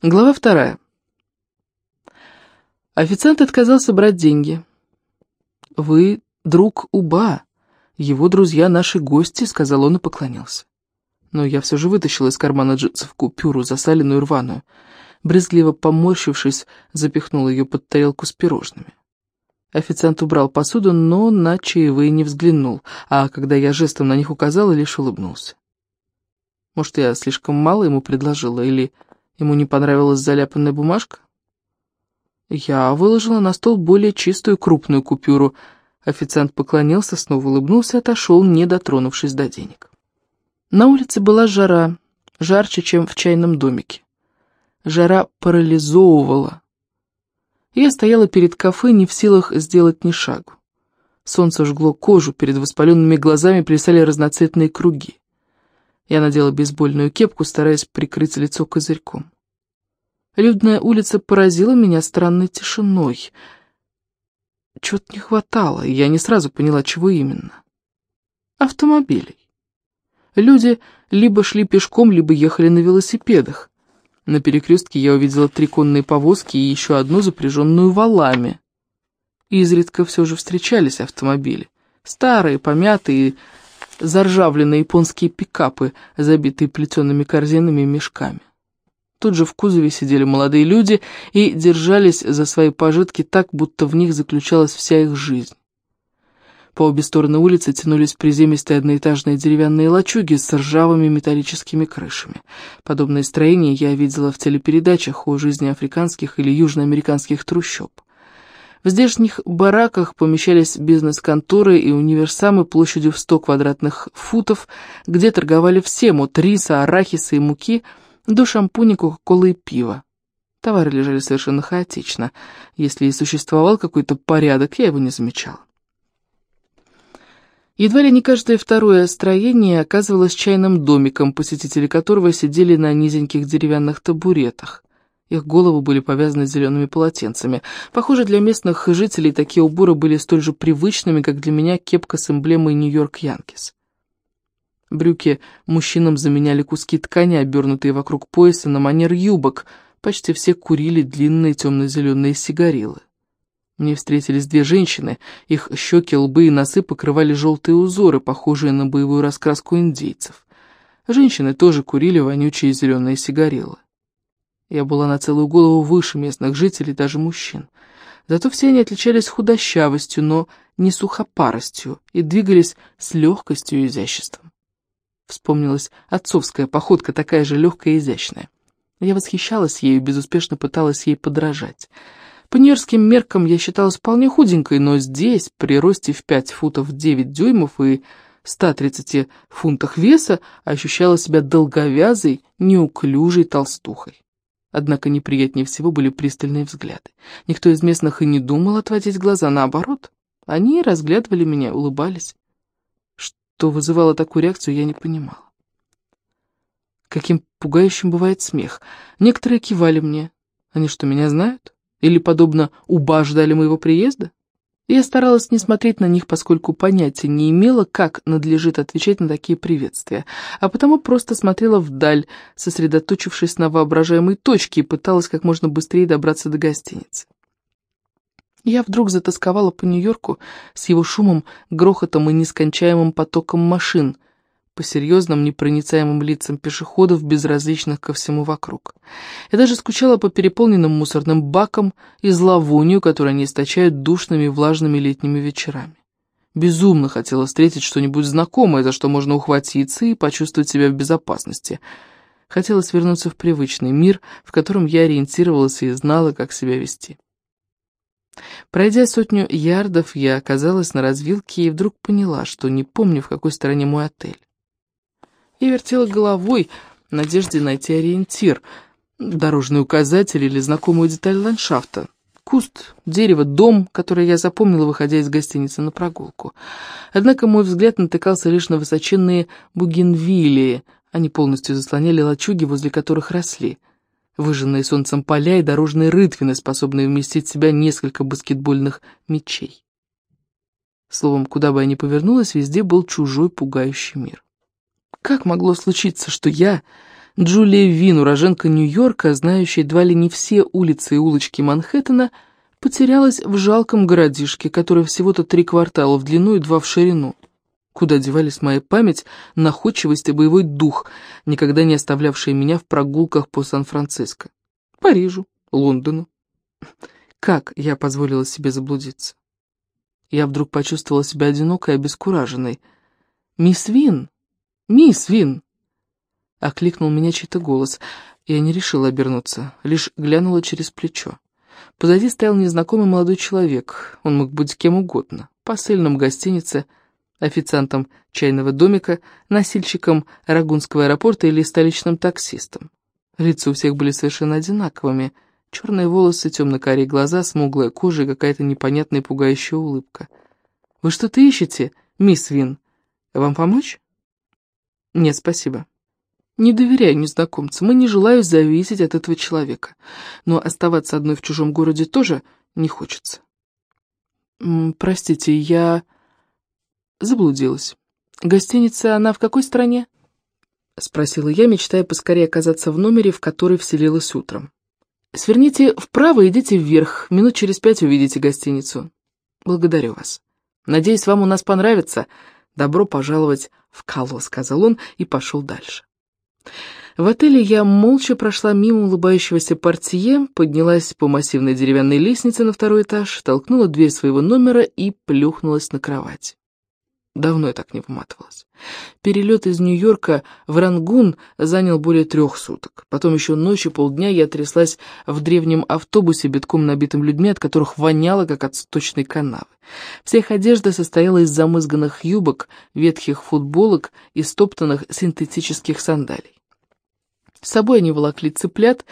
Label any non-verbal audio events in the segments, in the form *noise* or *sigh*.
Глава вторая. Официант отказался брать деньги. «Вы друг Уба, его друзья наши гости», — сказал он и поклонился. Но я все же вытащила из кармана джинсов купюру, засаленную рваную. Брезгливо поморщившись, запихнула ее под тарелку с пирожными. Официант убрал посуду, но на чаевые не взглянул, а когда я жестом на них указала, лишь улыбнулся. Может, я слишком мало ему предложила, или Ему не понравилась заляпанная бумажка? Я выложила на стол более чистую крупную купюру. Официант поклонился, снова улыбнулся и отошел, не дотронувшись до денег. На улице была жара, жарче, чем в чайном домике. Жара парализовывала. Я стояла перед кафе, не в силах сделать ни шагу. Солнце жгло кожу, перед воспаленными глазами плясали разноцветные круги. Я надела бейсбольную кепку, стараясь прикрыть лицо козырьком. Людная улица поразила меня странной тишиной. Чего-то не хватало, и я не сразу поняла, чего именно. Автомобилей. Люди либо шли пешком, либо ехали на велосипедах. На перекрестке я увидела три конные повозки и еще одну запряженную валами. Изредка все же встречались автомобили. Старые, помятые, заржавленные японские пикапы, забитые плетеными корзинами и мешками. Тут же в кузове сидели молодые люди и держались за свои пожитки так, будто в них заключалась вся их жизнь. По обе стороны улицы тянулись приземистые одноэтажные деревянные лачуги с ржавыми металлическими крышами. Подобные строения я видела в телепередачах о жизни африканских или южноамериканских трущоб. В здешних бараках помещались бизнес-конторы и универсамы площадью в 100 квадратных футов, где торговали всем от риса, арахиса и муки до шампуня, кока-колы и пива. Товары лежали совершенно хаотично. Если и существовал какой-то порядок, я его не замечала. Едва ли не каждое второе строение оказывалось чайным домиком, посетители которого сидели на низеньких деревянных табуретах. Их головы были повязаны зелеными полотенцами. Похоже, для местных жителей такие уборы были столь же привычными, как для меня кепка с эмблемой Нью-Йорк Янкис. Брюки мужчинам заменяли куски ткани, обернутые вокруг пояса на манер юбок. Почти все курили длинные темно-зеленые сигарилы. Мне встретились две женщины, их щеки, лбы и носы покрывали желтые узоры, похожие на боевую раскраску индейцев. Женщины тоже курили вонючие зеленые сигарилы. Я была на целую голову выше местных жителей, даже мужчин. Зато все они отличались худощавостью, но не сухопаростью, и двигались с легкостью и изяществом. Вспомнилась отцовская походка, такая же легкая и изящная. Я восхищалась ею и безуспешно пыталась ей подражать. По нью-йоркским меркам я считалась вполне худенькой, но здесь, при росте в 5 футов 9 дюймов и 130 фунтах веса, ощущала себя долговязой, неуклюжей толстухой. Однако неприятнее всего были пристальные взгляды. Никто из местных и не думал отводить глаза, наоборот. Они разглядывали меня, улыбались. Что вызывало такую реакцию, я не понимала. Каким пугающим бывает смех. Некоторые кивали мне. Они что, меня знают? Или, подобно, уба ждали моего приезда? Я старалась не смотреть на них, поскольку понятия не имела, как надлежит отвечать на такие приветствия, а потому просто смотрела вдаль, сосредоточившись на воображаемой точке и пыталась как можно быстрее добраться до гостиницы. Я вдруг затасковала по Нью-Йорку с его шумом, грохотом и нескончаемым потоком машин — по серьезным, непроницаемым лицам пешеходов, безразличных ко всему вокруг. Я даже скучала по переполненным мусорным бакам и зловонию, которое они источают душными влажными летними вечерами. Безумно хотела встретить что-нибудь знакомое, за что можно ухватиться и почувствовать себя в безопасности. Хотелось вернуться в привычный мир, в котором я ориентировалась и знала, как себя вести. Пройдя сотню ярдов, я оказалась на развилке и вдруг поняла, что не помню, в какой стороне мой отель. Я вертела головой в надежде найти ориентир, дорожный указатель или знакомую деталь ландшафта. Куст, дерево, дом, который я запомнила, выходя из гостиницы на прогулку. Однако мой взгляд натыкался лишь на высоченные бугенвиллии. Они полностью заслоняли лачуги, возле которых росли. Выжженные солнцем поля и дорожные рытвины, способные вместить в себя несколько баскетбольных мячей. Словом, куда бы я ни повернулась, везде был чужой пугающий мир. Как могло случиться, что я, Джулия Вин, уроженка Нью-Йорка, знающая едва ли не все улицы и улочки Манхэттена, потерялась в жалком городишке, который всего-то три квартала в длину и два в ширину. Куда девались моя память, находчивость и боевой дух, никогда не оставлявшие меня в прогулках по Сан-Франциско, Парижу, Лондону. Как я позволила себе заблудиться? Я вдруг почувствовала себя одинокой и обескураженной. «Мисс Вин! Мисс Вин!» Окликнул меня чей-то голос. Я не решила обернуться, лишь глянула через плечо. Позади стоял незнакомый молодой человек. Он мог быть кем угодно. Посыльным гостиницы, официантом чайного домика, носильщиком Рагунского аэропорта или столичным таксистом. Лица у всех были совершенно одинаковыми. Черные волосы, темно-карие глаза, смуглая кожа и какая-то непонятная пугающая улыбка. «Вы что-то ищете, мисс Вин? Вам помочь?» «Нет, спасибо». Не доверяю незнакомцам и не желаю зависеть от этого человека. Но оставаться одной в чужом городе тоже не хочется. Простите, я заблудилась. Гостиница, она в какой стране? Спросила я, мечтая поскорее оказаться в номере, в который вселилась утром. Сверните вправо, идите вверх. Минут через пять увидите гостиницу. Благодарю вас. Надеюсь, вам у нас понравится. Добро пожаловать в Кало, сказал он и пошел дальше. В отеле я молча прошла мимо улыбающегося портье, поднялась по массивной деревянной лестнице на второй этаж, толкнула дверь своего номера и плюхнулась на кровать. Давно я так не выматывалась. Перелет из Нью-Йорка в Рангун занял более трех суток. Потом еще ночью полдня я тряслась в древнем автобусе, битком набитым людьми, от которых воняло, как от сточной канавы. Вся их одежда состояла из замызганных юбок, ветхих футболок и стоптанных синтетических сандалий. С собой они волокли цыплят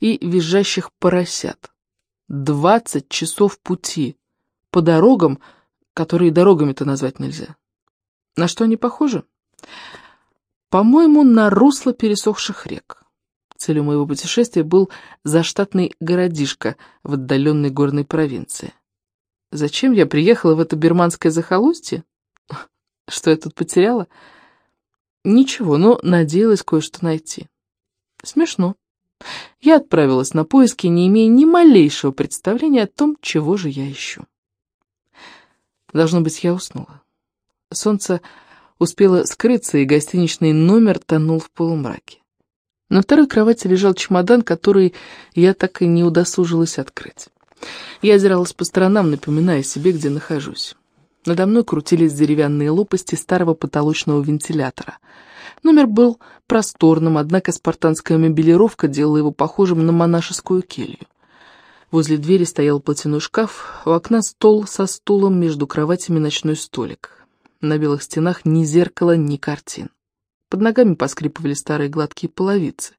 и визжащих поросят. Двадцать часов пути по дорогам, которые дорогами-то назвать нельзя. На что они похожи? По-моему, на русло пересохших рек. Целью моего путешествия был заштатный городишко в отдаленной горной провинции. Зачем я приехала в это бирманское захолустье? *laughs* Что я тут потеряла? Ничего, но надеялась кое-что найти. Смешно. Я отправилась на поиски, не имея ни малейшего представления о том, чего же я ищу. Должно быть, я уснула. Солнце успело скрыться, и гостиничный номер тонул в полумраке. На второй кровати лежал чемодан, который я так и не удосужилась открыть. Я озиралась по сторонам, напоминая себе, где нахожусь. Надо мной крутились деревянные лопасти старого потолочного вентилятора. Номер был просторным, однако спартанская мебелировка делала его похожим на монашескую келью. Возле двери стоял платяной шкаф, у окна стол со стулом, между кроватями ночной столик. На белых стенах ни зеркала, ни картин. Под ногами поскрипывали старые гладкие половицы.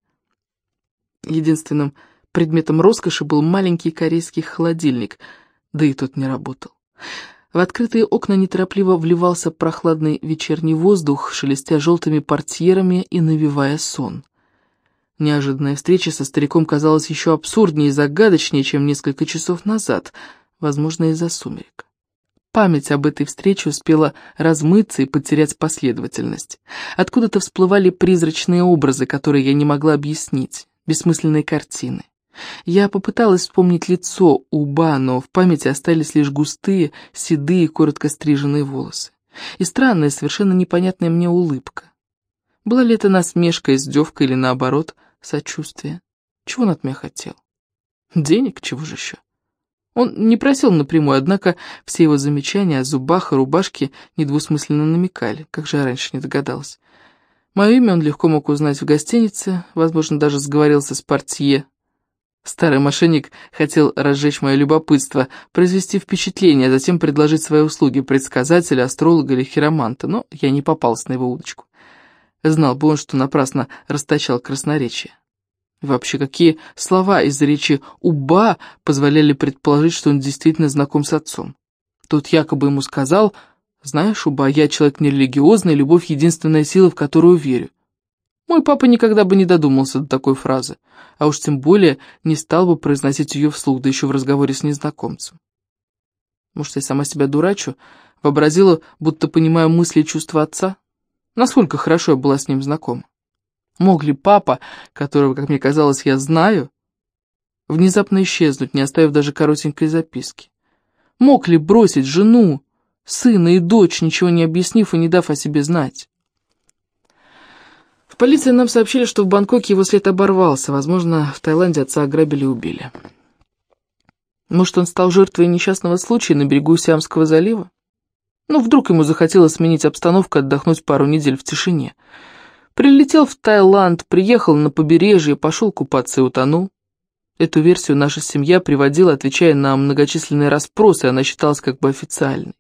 Единственным предметом роскоши был маленький корейский холодильник, да и тот не работал. В открытые окна неторопливо вливался прохладный вечерний воздух, шелестя желтыми портьерами и навевая сон. Неожиданная встреча со стариком казалась еще абсурднее и загадочнее, чем несколько часов назад, возможно, из-за сумерек. Память об этой встрече успела размыться и потерять последовательность. Откуда-то всплывали призрачные образы, которые я не могла объяснить, бессмысленные картины. Я попыталась вспомнить лицо Уба, но в памяти остались лишь густые, седые, коротко стриженные волосы. И странная, совершенно непонятная мне улыбка. Была ли это насмешка, издевка или, наоборот, сочувствие? Чего он от меня хотел? Денег? Чего же еще? Он не просил напрямую, однако все его замечания о зубах и рубашке недвусмысленно намекали, как же я раньше не догадалась. Мое имя он легко мог узнать в гостинице, возможно, даже сговорился с портье. Старый мошенник хотел разжечь мое любопытство, произвести впечатление, а затем предложить свои услуги предсказателя, астролога или хироманта, но я не попался на его удочку. Знал бы он, что напрасно расточал красноречие. Вообще, какие слова из речи «уба» позволяли предположить, что он действительно знаком с отцом? Тот якобы ему сказал, «Знаешь, Уба, я человек нерелигиозный, любовь — единственная сила, в которую верю». Мой папа никогда бы не додумался до такой фразы, а уж тем более не стал бы произносить ее вслух, да еще в разговоре с незнакомцем. Может, я сама себя дурачу, вообразила, будто понимаю мысли и чувства отца? Насколько хорошо я была с ним знакома? Мог ли папа, которого, как мне казалось, я знаю, внезапно исчезнуть, не оставив даже коротенькой записки? Мог ли бросить жену, сына и дочь, ничего не объяснив и не дав о себе знать? В полиции нам сообщили, что в Бангкоке его след оборвался. Возможно, в Таиланде отца ограбили и убили. Может, он стал жертвой несчастного случая на берегу Сиамского залива? Ну, вдруг ему захотелось сменить обстановку, отдохнуть пару недель в тишине. Прилетел в Таиланд, приехал на побережье, пошел купаться и утонул. Эту версию наша семья приводила, отвечая на многочисленные расспросы, она считалась как бы официальной.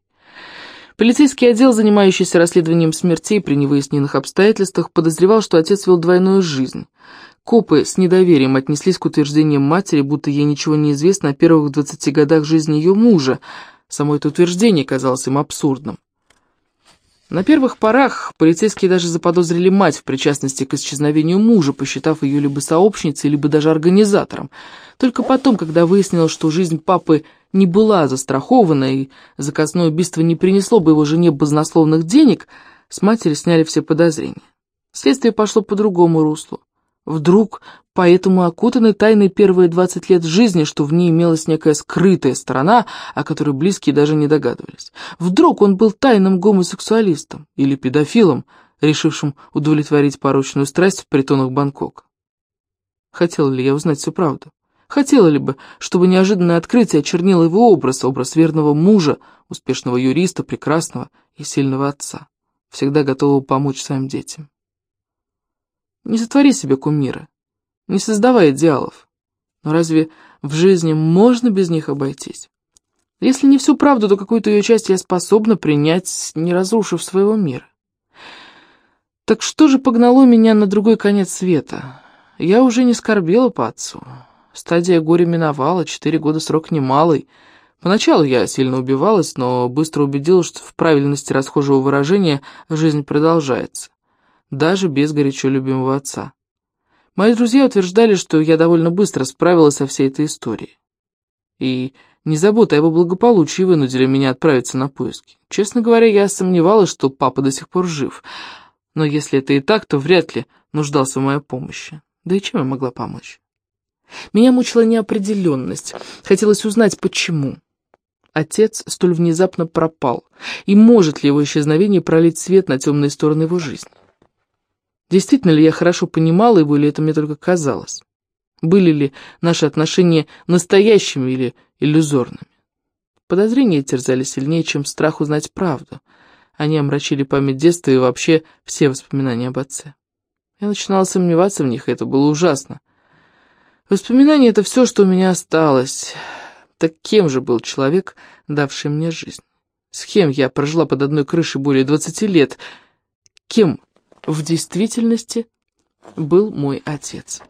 Полицейский отдел, занимающийся расследованием смертей при невыясненных обстоятельствах, подозревал, что отец вел двойную жизнь. Копы с недоверием отнеслись к утверждениям матери, будто ей ничего не известно о первых 20 годах жизни ее мужа. Само это утверждение казалось им абсурдным. На первых порах полицейские даже заподозрили мать в причастности к исчезновению мужа, посчитав ее либо сообщницей, либо даже организатором. Только потом, когда выяснилось, что жизнь папы не была застрахована и заказное убийство не принесло бы его жене баснословных денег, с матери сняли все подозрения. Следствие пошло по другому руслу. Вдруг, поэтому окутаны тайной первые 20 лет жизни, что в ней имелась некая скрытая сторона, о которой близкие даже не догадывались. Вдруг он был тайным гомосексуалистом или педофилом, решившим удовлетворить порочную страсть в притонах Бангкока. Хотела ли я узнать всю правду? Хотела ли бы, чтобы неожиданное открытие очернило его образ, образ верного мужа, успешного юриста, прекрасного и сильного отца, всегда готового помочь своим детям? Не сотвори себе кумира, не создавай идеалов. Но разве в жизни можно без них обойтись? Если не всю правду, то какую-то ее часть я способна принять, не разрушив своего мира. Так что же погнало меня на другой конец света? Я уже не скорбела по отцу. Стадия горя миновала, четыре года срок немалый. Поначалу я сильно убивалась, но быстро убедилась, что в правильности расхожего выражения жизнь продолжается даже без горячо любимого отца. Мои друзья утверждали, что я довольно быстро справилась со всей этой историей. И не забота о его благополучии вынудили меня отправиться на поиски. Честно говоря, я сомневалась, что папа до сих пор жив. Но если это и так, то вряд ли нуждался в моей помощи. Да и чем я могла помочь? Меня мучила неопределенность. Хотелось узнать, почему. Отец столь внезапно пропал, и может ли его исчезновение пролить свет на темные стороны его жизни. Действительно ли я хорошо понимала его, или это мне только казалось? Были ли наши отношения настоящими или иллюзорными? Подозрения терзали сильнее, чем страх узнать правду. Они омрачили память детства и вообще все воспоминания об отце. Я начинала сомневаться в них, и это было ужасно. Воспоминания — это все, что у меня осталось. Так кем же был человек, давший мне жизнь? С кем я прожила под одной крышей более двадцати лет? Кем в действительности был мой отец.